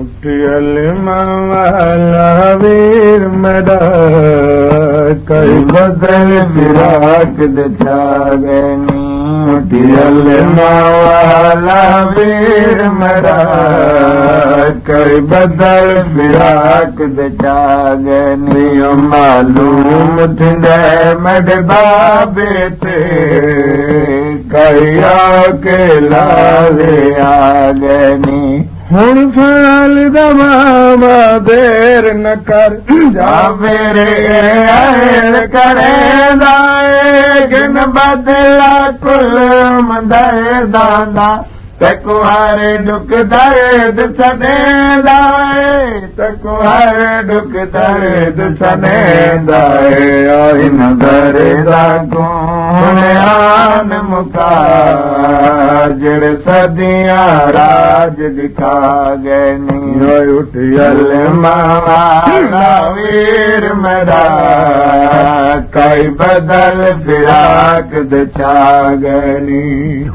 उठियल माला वीर मेरा कई बदल विराक छागनी उठियल माला वीर मेरा कई बदल विराक छागनी मालूम थींदे मड बाबे ते कई के लाले आगनी ਹੁਣ ਫਾਲ ਦਵਾਵਾ ਦੇਰ ਨ ਕਰ ਜਾ ਮੇਰੇ ਐਣ ਕਰੇਂਦਾ ਏ ਗਿਨ ਬਦਲਾ ਕੁਲ ਮੰਦਾਏ ਦਾਦਾ तको हर डुक दर्द सॾेंदा तको हर डुक दर्द सॾेंदा आन मुका जड़ सदियां राज दिखा गनी। उठियल वीर मरा कई बदल फिराक दिछा गनी